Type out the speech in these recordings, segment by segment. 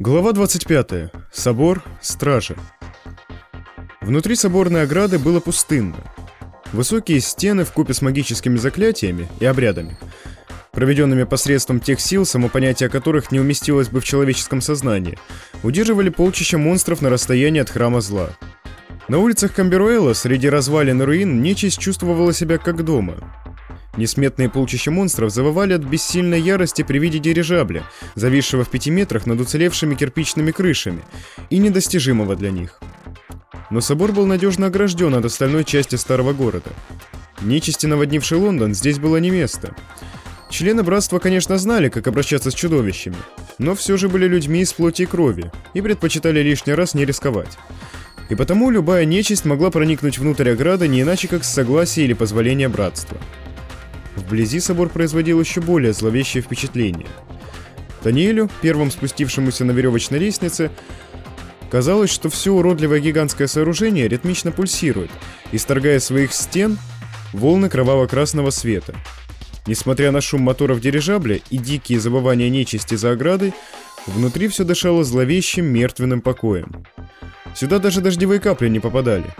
Глава 25. Собор Стражи. Внутри соборной ограды было пустынно. Высокие стены в купе с магическими заклятиями и обрядами, проведенными посредством тех сил, само понятие которых не уместилось бы в человеческом сознании, удерживали полчища монстров на расстоянии от храма зла. На улицах Камберуэла среди развалин и руин нечисть чувствовала себя как дома. Несметные полчища монстров завывали от бессильной ярости при виде дирижабля, зависшего в пяти метрах над уцелевшими кирпичными крышами, и недостижимого для них. Но собор был надежно огражден от остальной части старого города. Нечисти, наводнившей Лондон, здесь было не место. Члены братства, конечно, знали, как обращаться с чудовищами, но все же были людьми из плоти и крови и предпочитали лишний раз не рисковать. И потому любая нечисть могла проникнуть внутрь ограды не иначе как с согласия или позволения братства. Вблизи собор производил еще более зловещее впечатление. Таниэлю, первым спустившемуся на веревочной лестнице, казалось, что все уродливое гигантское сооружение ритмично пульсирует, исторгая своих стен волны кроваво-красного света. Несмотря на шум моторов дирижабля и дикие забывания нечисти за оградой, внутри все дышало зловещим мертвенным покоем. Сюда даже дождевые капли не попадали.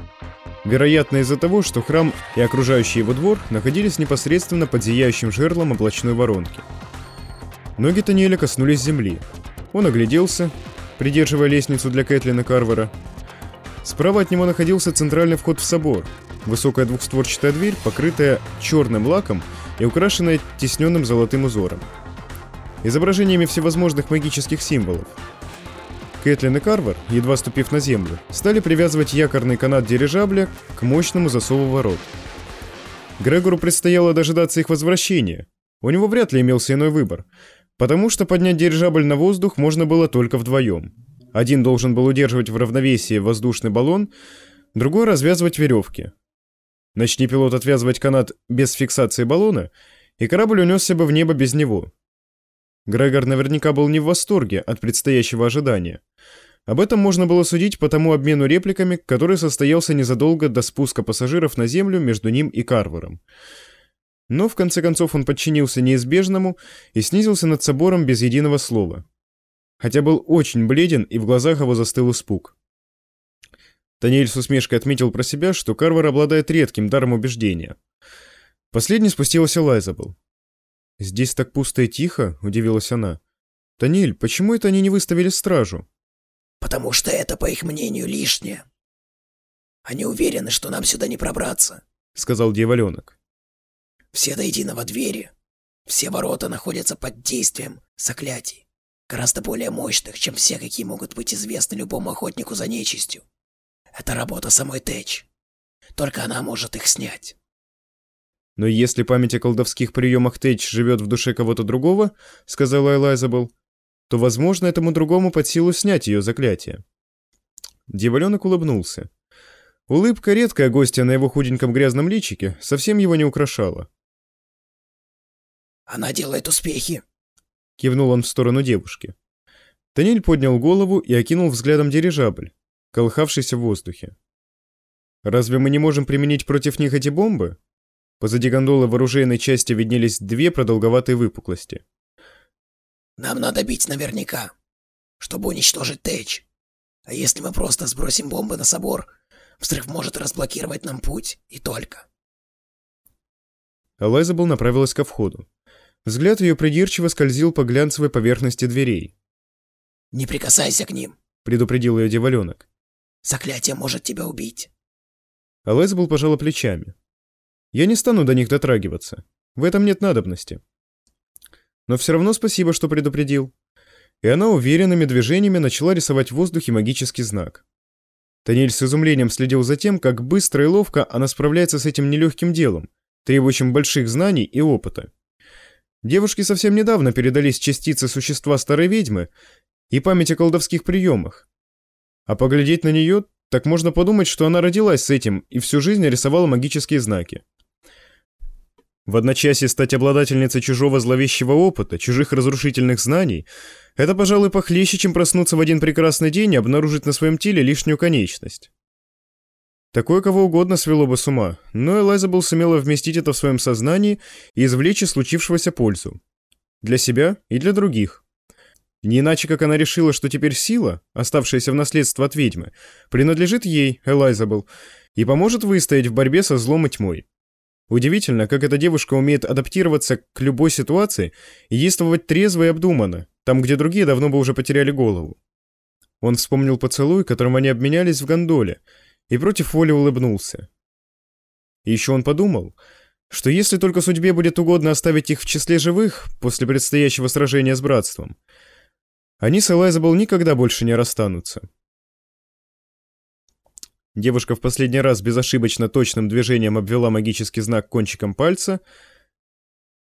Вероятно, из-за того, что храм и окружающий его двор находились непосредственно под зияющим жерлом облачной воронки. Ноги Таниэля коснулись земли. Он огляделся, придерживая лестницу для Кэтлина Карвера. Справа от него находился центральный вход в собор. Высокая двухстворчатая дверь, покрытая черным лаком и украшенная тисненным золотым узором. Изображениями всевозможных магических символов. Кэтлин и Карвер, едва ступив на землю, стали привязывать якорный канат дирижабля к мощному засову ворот. Грегору предстояло дожидаться их возвращения. У него вряд ли имелся иной выбор, потому что поднять дирижабль на воздух можно было только вдвоем. Один должен был удерживать в равновесии воздушный баллон, другой развязывать веревки. Начни пилот отвязывать канат без фиксации баллона, и корабль унесся бы в небо без него. Грегор наверняка был не в восторге от предстоящего ожидания. Об этом можно было судить по тому обмену репликами, который состоялся незадолго до спуска пассажиров на землю между ним и Карвером. Но в конце концов он подчинился неизбежному и снизился над собором без единого слова. Хотя был очень бледен и в глазах его застыл испуг. Таниэль с усмешкой отметил про себя, что Карвер обладает редким даром убеждения. Последней спустилась Элайзабел. «Здесь так пусто и тихо», — удивилась она. «Таниэль, почему это они не выставили стражу?» «Потому что это, по их мнению, лишнее. Они уверены, что нам сюда не пробраться», — сказал дьяволенок. «Все до единой двери. Все ворота находятся под действием заклятий, гораздо более мощных, чем все, какие могут быть известны любому охотнику за нечистью. Это работа самой Тэч. Только она может их снять». «Но если память о колдовских приемах Тэч живет в душе кого-то другого, — сказала Элайзабел, — то, возможно, этому другому под силу снять ее заклятие». Дьяволенок улыбнулся. Улыбка, редкая гостья на его худеньком грязном личике, совсем его не украшала. «Она делает успехи», — кивнул он в сторону девушки. Таниль поднял голову и окинул взглядом дирижабль, колыхавшийся в воздухе. «Разве мы не можем применить против них эти бомбы?» Позади гондолы в оружейной части виднелись две продолговатые выпуклости. «Нам надо бить наверняка, чтобы уничтожить Тэч. А если мы просто сбросим бомбы на собор, взрыв может разблокировать нам путь, и только». Элайзабел направилась ко входу. Взгляд ее придирчиво скользил по глянцевой поверхности дверей. «Не прикасайся к ним», — предупредил ее деваленок. «Заклятие может тебя убить». Элайзабел пожала плечами. Я не стану до них дотрагиваться. В этом нет надобности. Но все равно спасибо, что предупредил. И она уверенными движениями начала рисовать в воздухе магический знак. Таниль с изумлением следил за тем, как быстро и ловко она справляется с этим нелегким делом, требующим больших знаний и опыта. Девушке совсем недавно передались частицы существа старой ведьмы и память о колдовских приемах. А поглядеть на нее, так можно подумать, что она родилась с этим и всю жизнь рисовала магические знаки. В одночасье стать обладательницей чужого зловещего опыта, чужих разрушительных знаний — это, пожалуй, похлеще, чем проснуться в один прекрасный день и обнаружить на своем теле лишнюю конечность. Такое кого угодно свело бы с ума, но Элайзабел сумела вместить это в своем сознании и извлечь из случившегося пользу. Для себя и для других. Не иначе, как она решила, что теперь сила, оставшаяся в наследство от ведьмы, принадлежит ей, Элайзабел, и поможет выстоять в борьбе со злом и тьмой. Удивительно, как эта девушка умеет адаптироваться к любой ситуации и действовать трезво и обдуманно, там, где другие давно бы уже потеряли голову. Он вспомнил поцелуй, которым они обменялись в гондоле, и против воли улыбнулся. Еще он подумал, что если только судьбе будет угодно оставить их в числе живых после предстоящего сражения с братством, они с Элайзабел никогда больше не расстанутся. Девушка в последний раз безошибочно точным движением обвела магический знак кончиком пальца.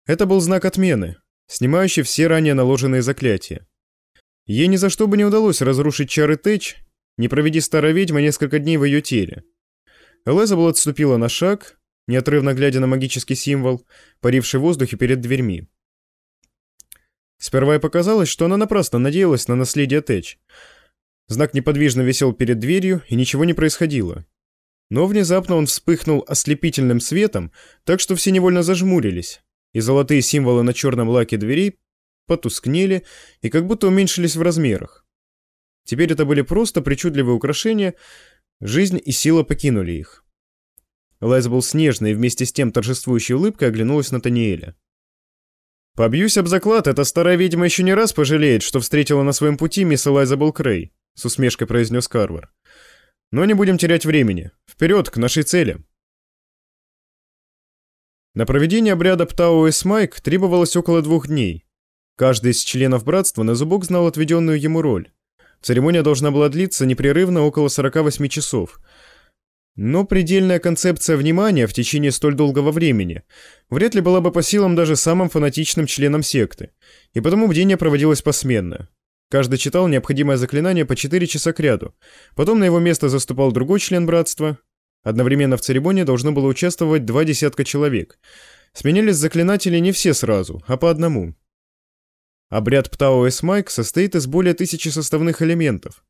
Это был знак отмены, снимающий все ранее наложенные заклятия. Ей ни за что бы не удалось разрушить чары Тэч, не проведи старая ведьма несколько дней в ее теле. Элизабет отступила на шаг, неотрывно глядя на магический символ, паривший в воздухе перед дверьми. Сперва ей показалось, что она напрасно надеялась на наследие Тэч — Знак неподвижно висел перед дверью, и ничего не происходило. Но внезапно он вспыхнул ослепительным светом, так что все невольно зажмурились, и золотые символы на черном лаке дверей потускнели и как будто уменьшились в размерах. Теперь это были просто причудливые украшения, жизнь и сила покинули их. Лайз был снежной и вместе с тем торжествующей улыбкой оглянулась на Таниэля. «Побьюсь об заклад, эта старая ведьма еще не раз пожалеет, что встретила на своем пути мисс Элайзабел Крей с усмешкой произнес Карвар. Но не будем терять времени. Вперед, к нашей цели. На проведение обряда Птау Эсмайк требовалось около двух дней. Каждый из членов братства на зубок знал отведенную ему роль. Церемония должна была длиться непрерывно около 48 часов. Но предельная концепция внимания в течение столь долгого времени вряд ли была бы по силам даже самым фанатичным членам секты, и потому бдение проводилось посменно. Каждый читал необходимое заклинание по 4 часа кряду. Потом на его место заступал другой член братства. Одновременно в церемонии должно было участвовать два десятка человек. Сменялись заклинатели не все сразу, а по одному. Обряд Птао Эсмайк состоит из более тысячи составных элементов.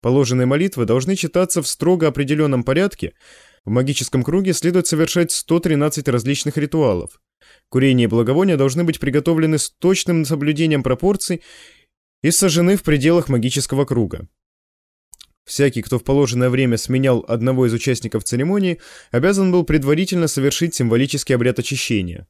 Положенные молитвы должны читаться в строго определенном порядке. В магическом круге следует совершать 113 различных ритуалов. Курение и благовония должны быть приготовлены с точным соблюдением пропорций и сожжены в пределах магического круга. Всякий, кто в положенное время сменял одного из участников церемонии, обязан был предварительно совершить символический обряд очищения.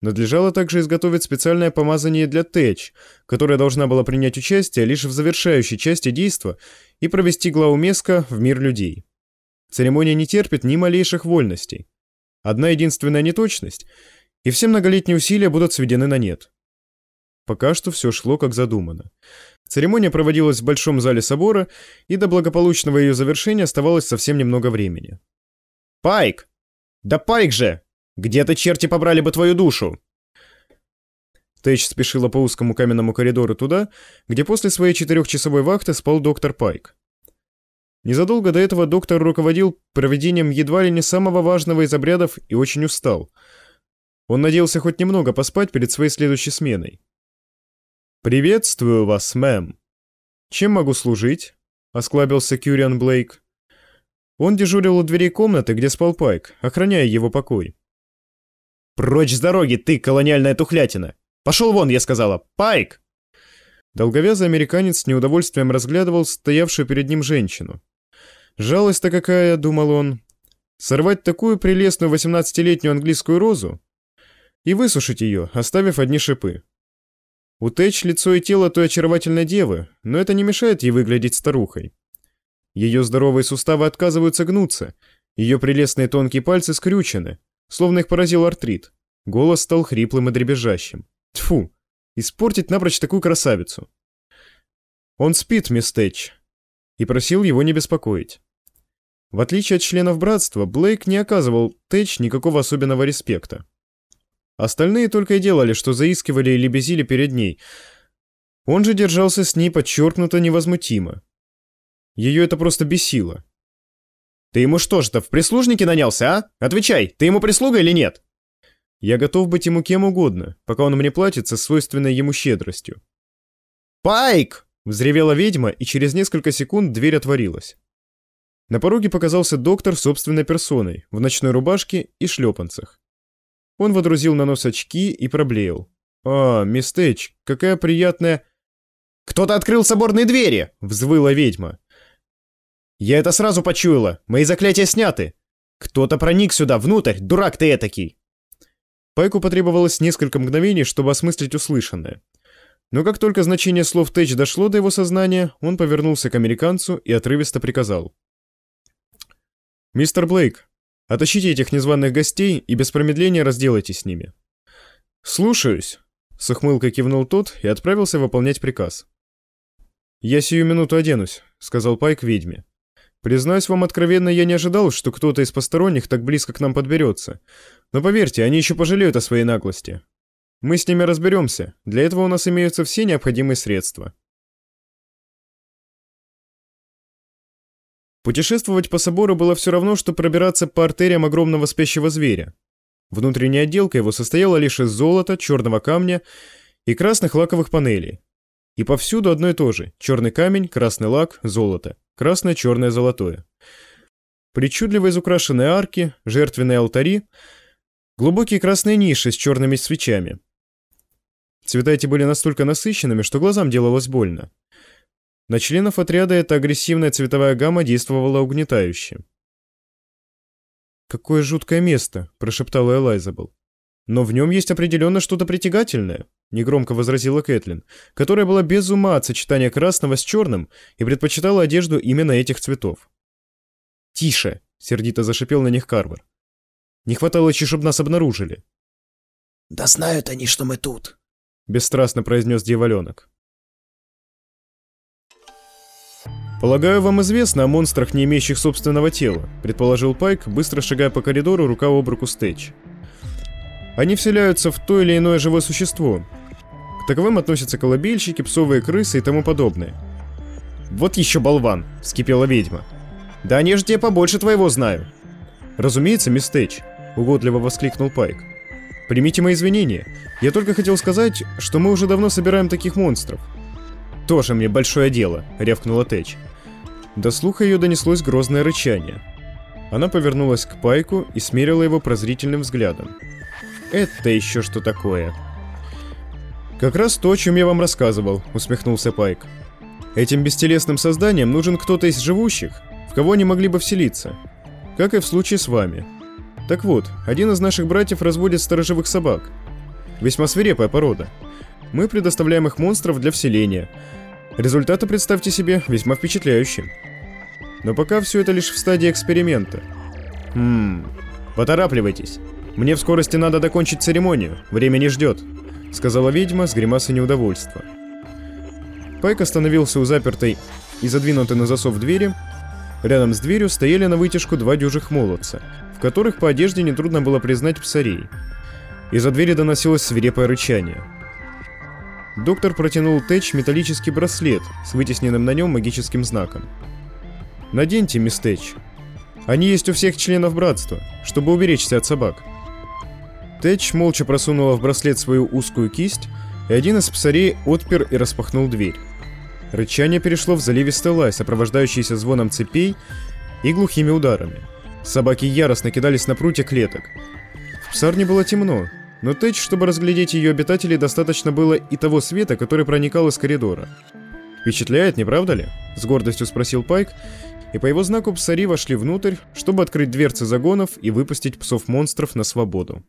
Надлежало также изготовить специальное помазание для Тэч, которая должна была принять участие лишь в завершающей части действа и провести главу Меска в мир людей. Церемония не терпит ни малейших вольностей. Одна единственная неточность, и все многолетние усилия будут сведены на нет. Пока что все шло как задумано. Церемония проводилась в большом зале собора, и до благополучного ее завершения оставалось совсем немного времени. «Пайк! Да Пайк же! Где-то черти побрали бы твою душу!» Тэч спешила по узкому каменному коридору туда, где после своей четырехчасовой вахты спал доктор Пайк. Незадолго до этого доктор руководил проведением едва ли не самого важного из обрядов и очень устал. Он надеялся хоть немного поспать перед своей следующей сменой. «Приветствую вас, мэм. Чем могу служить?» — осклабился Кюриан Блейк. Он дежурил у дверей комнаты, где спал Пайк, охраняя его покой. «Прочь с дороги, ты, колониальная тухлятина! Пошел вон, я сказала! Пайк!» Долговязый американец с неудовольствием разглядывал стоявшую перед ним женщину. «Жалость-то какая», — думал он. «Сорвать такую прелестную восемнадцатилетнюю английскую розу и высушить ее, оставив одни шипы. У Тэч лицо и тело той очаровательной девы, но это не мешает ей выглядеть старухой. Ее здоровые суставы отказываются гнуться, ее прелестные тонкие пальцы скрючены, словно их поразил артрит. Голос стал хриплым и дребезжащим. Тфу, испортить напрочь такую красавицу. Он спит, мисс Тэч, и просил его не беспокоить. В отличие от членов братства, Блейк не оказывал Тэч никакого особенного респекта. Остальные только и делали, что заискивали или безили перед ней. Он же держался с ней подчеркнуто невозмутимо. Ее это просто бесило. «Ты ему что же-то, в прислужнике нанялся, а? Отвечай, ты ему прислуга или нет?» «Я готов быть ему кем угодно, пока он мне платит со свойственной ему щедростью». «Пайк!» — взревела ведьма, и через несколько секунд дверь отворилась. На пороге показался доктор собственной персоной, в ночной рубашке и шлепанцах. Он водрузил на нос очки и проблеял. «А, мистэч, какая приятная...» «Кто-то открыл соборные двери!» — взвыла ведьма. «Я это сразу почуяла! Мои заклятия сняты! Кто-то проник сюда, внутрь! Дурак ты этакий!» Пайку потребовалось несколько мгновений, чтобы осмыслить услышанное. Но как только значение слов Тэч дошло до его сознания, он повернулся к американцу и отрывисто приказал. «Мистер Блейк, отащите этих незваных гостей и без промедления разделайтесь с ними». «Слушаюсь», — с ухмылкой кивнул тот и отправился выполнять приказ. «Я сию минуту оденусь», — сказал Пайк ведьме. «Признаюсь вам откровенно, я не ожидал, что кто-то из посторонних так близко к нам подберется. Но поверьте, они еще пожалеют о своей наглости. Мы с ними разберемся. Для этого у нас имеются все необходимые средства». Путешествовать по собору было все равно, что пробираться по артериям огромного спящего зверя. Внутренняя отделка его состояла лишь из золота, черного камня и красных лаковых панелей. И повсюду одно и то же – черный камень, красный лак, золото, красное, черное, золотое. Причудливо изукрашенные арки, жертвенные алтари, глубокие красные ниши с черными свечами. Цвета эти были настолько насыщенными, что глазам делалось больно. На членов отряда эта агрессивная цветовая гамма действовала угнетающе. «Какое жуткое место!» – прошептала Элайзабел. «Но в нем есть определенно что-то притягательное», – негромко возразила Кэтлин, которая была без ума от сочетания красного с черным и предпочитала одежду именно этих цветов. «Тише!» – сердито зашипел на них Карвер. «Не хватало еще, чтобы нас обнаружили». «Да знают они, что мы тут», – бесстрастно произнес дьяволенок. «Полагаю, вам известно о монстрах, не имеющих собственного тела», — предположил Пайк, быстро шагая по коридору рука об руку Стэч. «Они вселяются в то или иное живое существо. К таковым относятся колыбельщики, псовые крысы и тому подобное». «Вот еще болван!» — вскипела ведьма. «Да они же тебе побольше твоего знаю!» «Разумеется, мисс Тэч», — угодливо воскликнул Пайк. «Примите мои извинения. Я только хотел сказать, что мы уже давно собираем таких монстров». «Тоже мне большое дело», — рявкнула Тэч. До слуха ее донеслось грозное рычание. Она повернулась к Пайку и смерила его прозрительным взглядом. «Это еще что такое?» «Как раз то, о чем я вам рассказывал», — усмехнулся Пайк. «Этим бестелесным созданиям нужен кто-то из живущих, в кого они могли бы вселиться. Как и в случае с вами. Так вот, один из наших братьев разводит сторожевых собак. Весьма свирепая порода. Мы предоставляем их монстров для вселения — Результаты, представьте себе, весьма впечатляющие. Но пока все это лишь в стадии эксперимента. Хм, поторапливайтесь. Мне в скорости надо докончить церемонию, время не ждет, сказала ведьма с гримасой неудовольства. Пайк остановился у запертой и задвинутой на засов двери. Рядом с дверью стояли на вытяжку два дюжих молодца, в которых по одежде нетрудно было признать псарей. Из-за двери доносилось свирепое рычание. Доктор протянул Тэч металлический браслет с вытесненным на нем магическим знаком. «Наденьте, мисс Тэч. Они есть у всех членов братства, чтобы уберечься от собак». Тэч молча просунула в браслет свою узкую кисть, и один из псарей отпер и распахнул дверь. Рычание перешло в заливистый лай, сопровождающийся звоном цепей и глухими ударами. Собаки яростно кидались на прутья клеток. В псарне было темно, но Тэч, чтобы разглядеть ее обитателей, достаточно было и того света, который проникал из коридора. «Впечатляет, не правда ли?» — с гордостью спросил Пайк, и по его знаку псари вошли внутрь, чтобы открыть дверцы загонов и выпустить псов-монстров на свободу.